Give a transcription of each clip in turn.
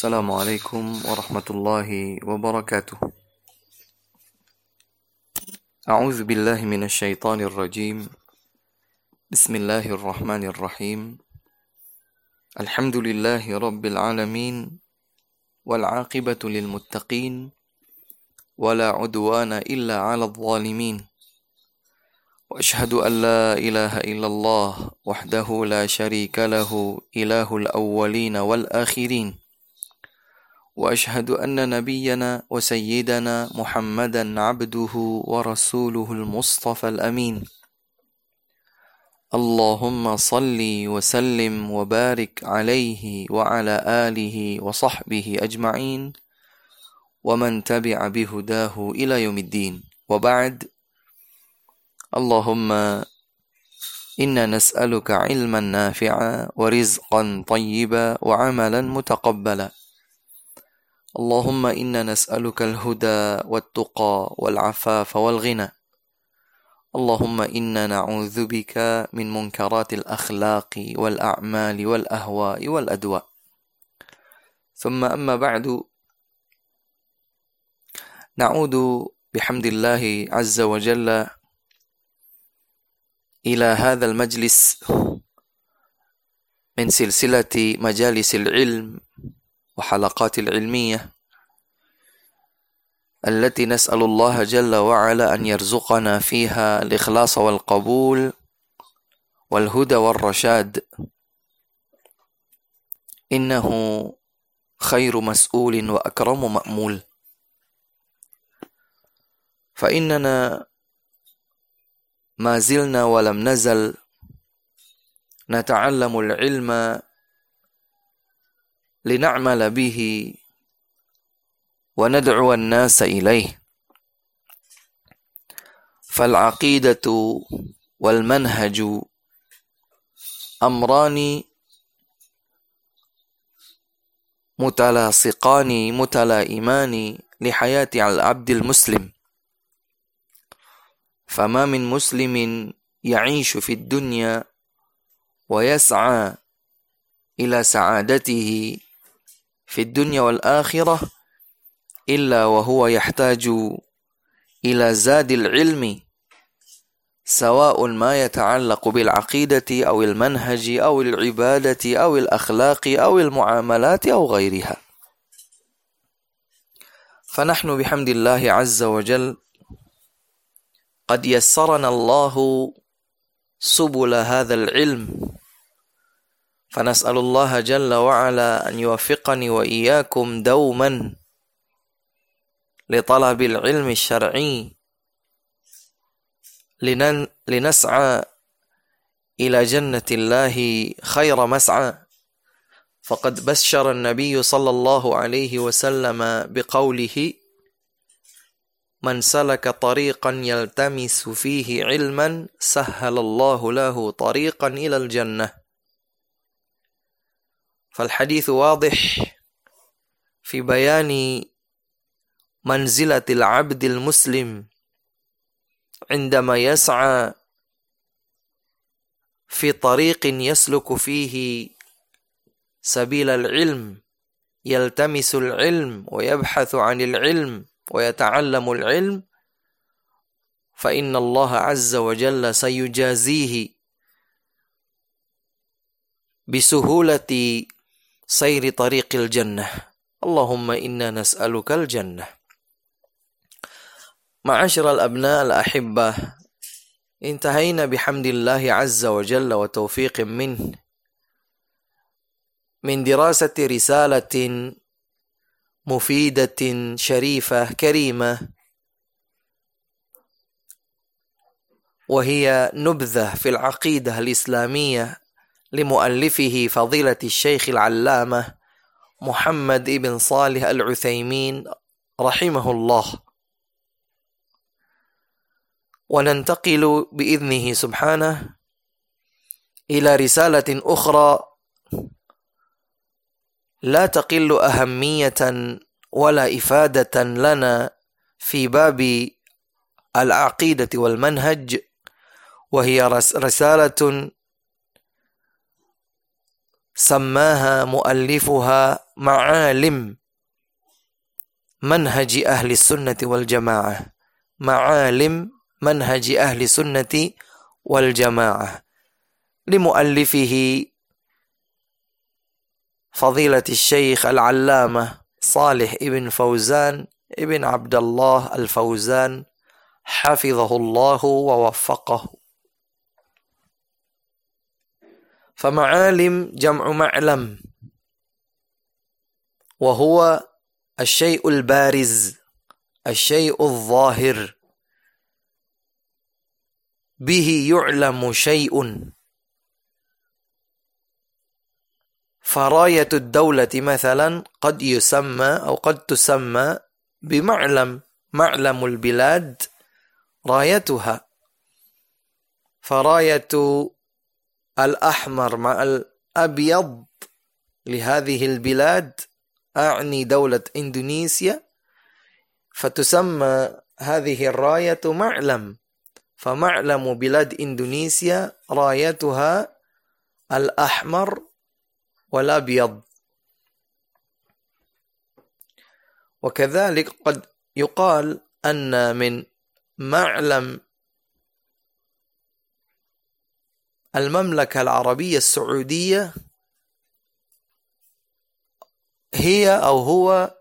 السلام علیکم ورحمۃ اللہ وبرکاتہ۔ اعوذ باللہ من الشیطان الرجیم۔ بسم اللہ الرحمن الرحیم۔ الحمد للہ رب العالمین والعاقبة للمتقین ولا عدوان إلا على الظالمين وأشهد أن لا إله إلا الله وحده لا شريك له إله الأولين والآخرين وأشهد أن نبينا وسيدنا محمدا عبده ورسوله المصطفى الأمين. اللهم صل وسلم وبارك عليه وعلى آله وصحبه أجمعين. ومن تبع بهداه إلى يوم الدين. وبعد اللهم إنا نسألك علما نافعا ورزقا طيبا وعملا متقبلا. اللهم إنا نسألك الهدى والتقى والعفاف والغنى اللهم إنا نعوذ بك من منكرات الأخلاق والأعمال والأهواء والأدواء. ثم أما بعد نعود بحمد الله عز وجل إلى هذا المجلس من سلسلة مجالس العلم. وحلقات العلمية التي نسأل الله جل وعلا أن يرزقنا فيها الإخلاص والقبول والهدى والرشاد. إنه خير مسؤول وأكرم مأمول. فإننا ما زلنا ولم نزل نتعلم العلم لنعمل به وندعو الناس إليه. فالعقيدة والمنهج أمران متلاصقان متلائمان لحياة العبد المسلم. فما من مسلم يعيش في الدنيا ويسعى إلى سعادته في الدنيا والآخرة إلا وهو يحتاج إلى زاد العلم سواء ما يتعلق بالعقيدة أو المنهج أو العبادة أو الأخلاق أو المعاملات أو غيرها. فنحن بحمد الله عز وجل قد يسرنا الله سبل هذا العلم. فنسأل الله جل وعلا أن يوفقني وإياكم دوما لطلب العلم الشرعي لنسعى إلى جنة الله خير مسعى. فقد بشر النبي صلى الله عليه وسلم بقوله من سلك طريقا يلتمس فيه علما سهل الله له طريقا إلى الجنة. فالحديث واضح في بيان منزلة العبد المسلم عندما يسعى في طريق يسلك فيه سبيل العلم يلتمس العلم ويبحث عن العلم ويتعلم العلم فإن الله عز وجل سيجازيه بسهولة سير طريق الجنة. اللهم إنا نسألك الجنة. معاشر الأبناء الأحبة انتهينا بحمد الله عز وجل وتوفيق منه. من دراسة رسالة مفيدة شريفة كريمة. وهي نبذة في العقيدة الإسلامية. لمؤلفه فضيلة الشيخ العلامة محمد ابن صالح العثيمين رحمه الله. وننتقل بإذنه سبحانه إلى رسالة أخرى لا تقل أهمية ولا إفادة لنا في باب العقيدة والمنهج وهي رسالة سماها مؤلفها معالم منهج أهل السنة والجماعة. معالم منهج أهل السنة والجماعة. لمؤلفه فضيلة الشيخ العلامة صالح ابن فوزان ابن عبد الله الفوزان حفظه الله ووفقه. فمعالم جمع معلم. وهو الشيء البارز الشيء الظاهر. به يعلم شيء. فراية الدولة مثلا قد يسمى أو قد تسمى بمعلم معلم البلاد رايتها. فراية الأحمر مع الأبيض لهذه البلاد أعني دولة إندونيسيا فتسمى هذه الراية معلم. فمعلم بلاد إندونيسيا رايتها الأحمر والأبيض. وكذلك قد يقال أن من معلم المملكة العربية السعودية هي أو هو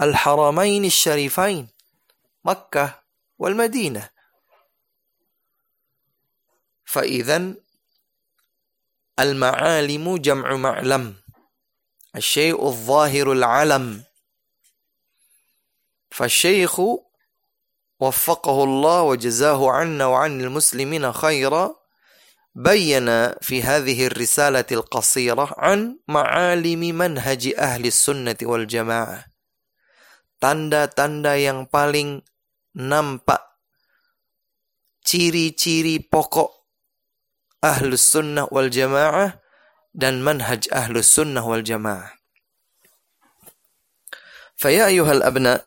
الحرمين الشريفين مكة والمدينة. فإذا المعالم جمع معلم الشيء الظاهر العلم. فالشيخ وفقه الله وجزاه عنا وعن المسلمين خيرا. بين في هذه الرسالة القصيرة عن معالم منهج أهل السنة والجماعة tanda-tanda yang paling nampak ciri-ciri pokok ahlus sunnah wal jamaah dan manhaj ahlus sunnah wal jamaah. Faya ayuhal abna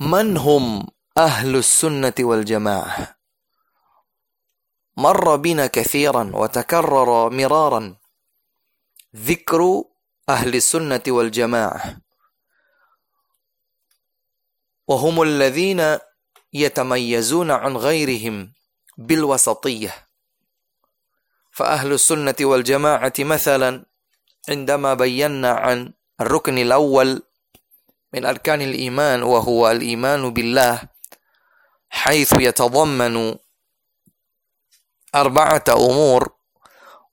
manhum ahlus sunnati wal jamaah مر بنا كثيرا وتكرر مرارا. ذكر أهل السنة والجماعة. وهم الذين يتميزون عن غيرهم بالوسطية. فأهل السنة والجماعة مثلا عندما بينا عن الركن الأول من أركان الإيمان وهو الإيمان بالله حيث يتضمن أربعة أمور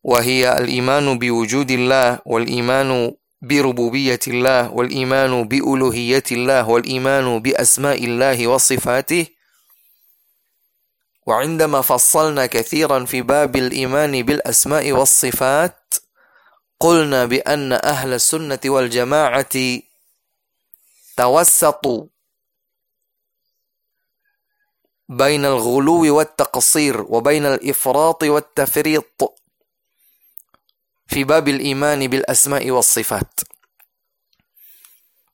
وهي الإيمان بوجود الله والإيمان بربوبية الله والإيمان بألوهية الله والإيمان بأسماء الله وصفاته. وعندما فصلنا كثيرا في باب الإيمان بالأسماء والصفات قلنا بأن أهل السنة والجماعة توسطوا بين الغلو والتقصير وبين الإفراط والتفريط. في باب الإيمان بالأسماء والصفات.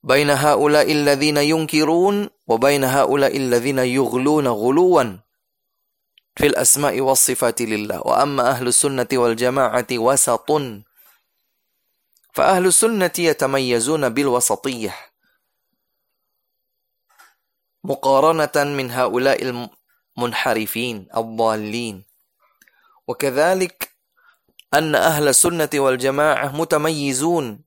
بين هؤلاء الذين ينكرون وبين هؤلاء الذين يغلون غلوا في الأسماء والصفات لله. وأما أهل السنة والجماعة وسط فأهل السنة يتميزون بالوسطية. مقارنة من هؤلاء المنحرفين الضالين. وكذلك أن أهل السنة والجماعة متميزون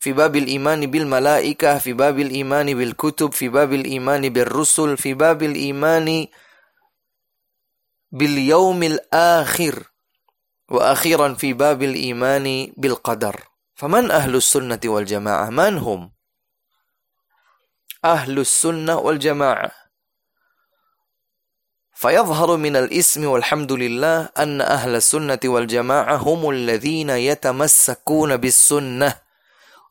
في باب الإيمان بالملائكة في باب الإيمان بالكتب في باب الإيمان بالرسل في باب الإيمان باليوم الآخر وأخيرا في باب الإيمان بالقدر. فمن أهل السنة والجماعة؟ من هم؟ اہل السنہ والجماعہ فيظهر من الإسم والحمد لله أن أهل السنة والجماعة هم الذين يتمسكون بالسنة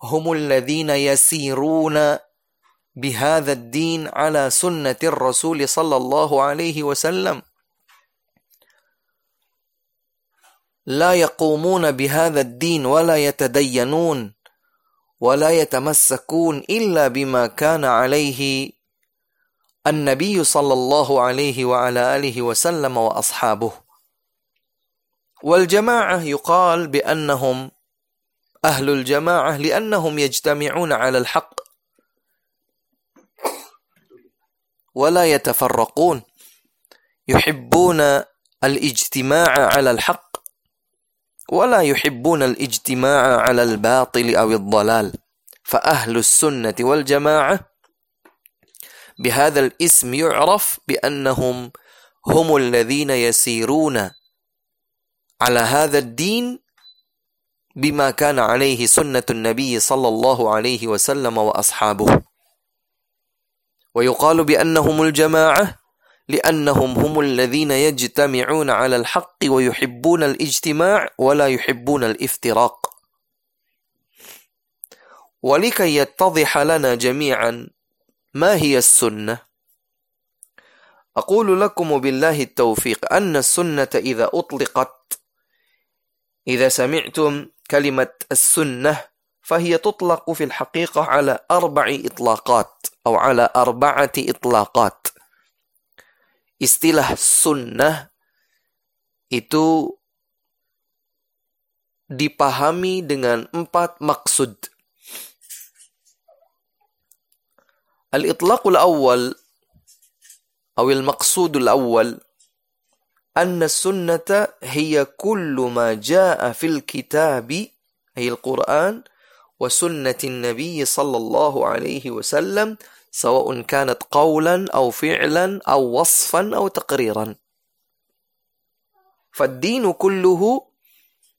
هم الذين يسيرون بهذا الدين على سنة الرسول صلى الله عليه وسلم. لا يقومون بهذا الدين ولا يتدينون. ولا يتمسكون إلا بما كان عليه النبي صلى الله عليه وعلى آله وسلم وأصحابه. والجماعة يقال بأنهم أهل الجماعة لأنهم يجتمعون على الحق ولا يتفرقون يحبون الاجتماع على الحق ولا يحبون الاجتماع على الباطل أو الضلال. فأهل السنة والجماعة بهذا الاسم يعرف بأنهم هم الذين يسيرون على هذا الدين بما كان عليه سنة النبي صلى الله عليه وسلم وأصحابه. ويقال بأنهم الجماعة لأنهم هم الذين يجتمعون على الحق ويحبون الاجتماع ولا يحبون الافتراق. ولكي يتضح لنا جميعا ما هي السنة. أقول لكم بالله التوفيق أن السنة إذا أطلقت إذا سمعتم كلمة السنة فهي تطلق في الحقيقة على أربع إطلاقات أو على أربعة إطلاقات. istilah sunnah itu dipahami dengan empat maksud. Al-itlaqul awal أو المقصود الأول أن السنة هي كل ما جاء في الكتاب أي القرآن وسنة النبي صلى الله عليه وسلم سواء كانت قولا أو فعلا أو وصفا أو تقريرا. فالدين كله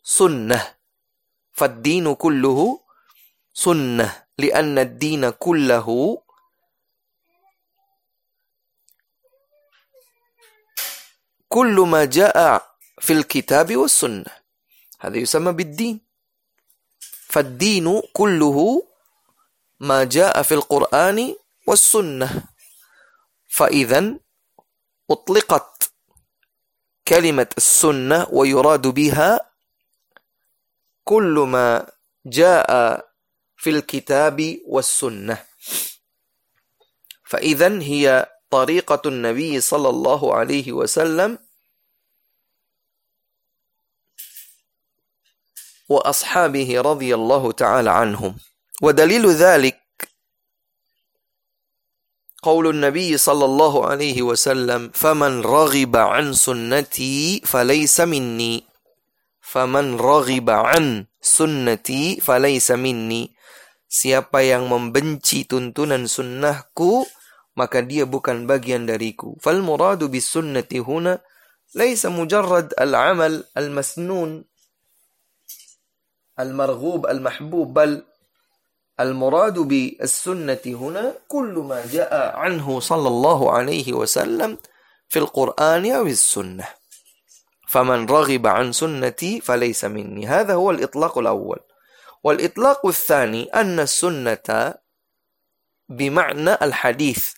سنة. فالدين كله سنة. لأن الدين كله كل ما جاء في الكتاب والسنة. هذا يسمى بالدين. فالدين كله ما جاء في القرآن والسنة. فإذا أطلقت كلمة السنة ويراد بها كل ما جاء في الكتاب والسنة. فإذا هي طريقة النبي صلى الله عليه وسلم وأصحابه رضي الله تعالى عنهم. ودليل ذلك قول النبي صلى الله عليه وسلم فمن رغب عن سنتي فليس مني فمن رغب عن sunnati falaysa minni siapa yang membenci tuntunan sunnahku maka dia bukan bagian dariku fal muradu bis sunnati huna laysa mujarrad al amal al masnun al marghub al mahbub bal المراد بالسنة هنا كل ما جاء عنه صلى الله عليه وسلم في القرآن أو السنة. فمن رغب عن سنتي فليس مني. هذا هو الإطلاق الأول. والإطلاق الثاني أن السنة بمعنى الحديث.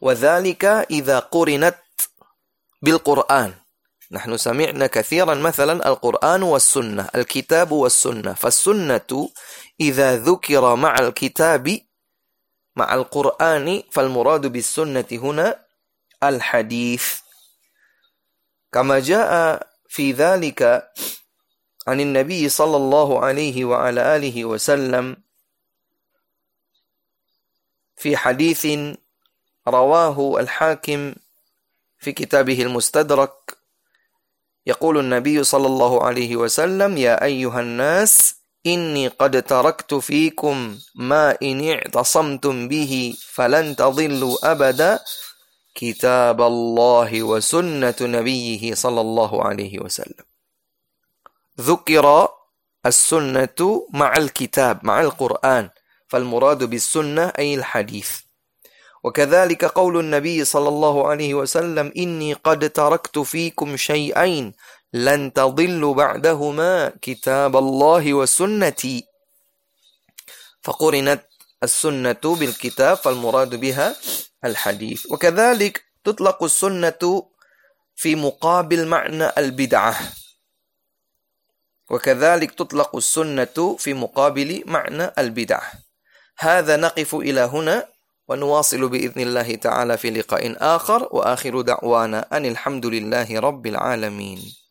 وذلك إذا قرنت بالقرآن. نحن سمعنا كثيرا مثلا القرآن والسنة الكتاب والسنة. فالسنة إذا ذكر مع الكتاب مع القرآن فالمراد بالسنة هنا الحديث. كما جاء في ذلك عن النبي صلى الله عليه وعلى آله وسلم في حديث رواه الحاكم في كتابه المستدرك. يقول النبي صلى الله عليه وسلم يا أيها الناس إني قد تركت فيكم ما إن اعتصمتم به فلن تضلوا أبدا. كتاب الله وسنة نبيه صلى الله عليه وسلم. ذكر السنة مع الكتاب مع القرآن. فالمراد بالسنة أي الحديث. وكذلك قول النبي صلى الله عليه وسلم إني قد تركت فيكم شيئين لن تضلوا بعدهما كتاب الله وسنتي. فقرنت السنة بالكتاب فالمراد بها الحديث. وكذلك تطلق السنة في مقابل معنى البدعة. وكذلك تطلق السنة في مقابل معنى البدعة. هذا نقف إلى هنا ونواصل بإذن الله تعالى في لقاء آخر. وآخر دعوانا أن الحمد لله رب العالمين.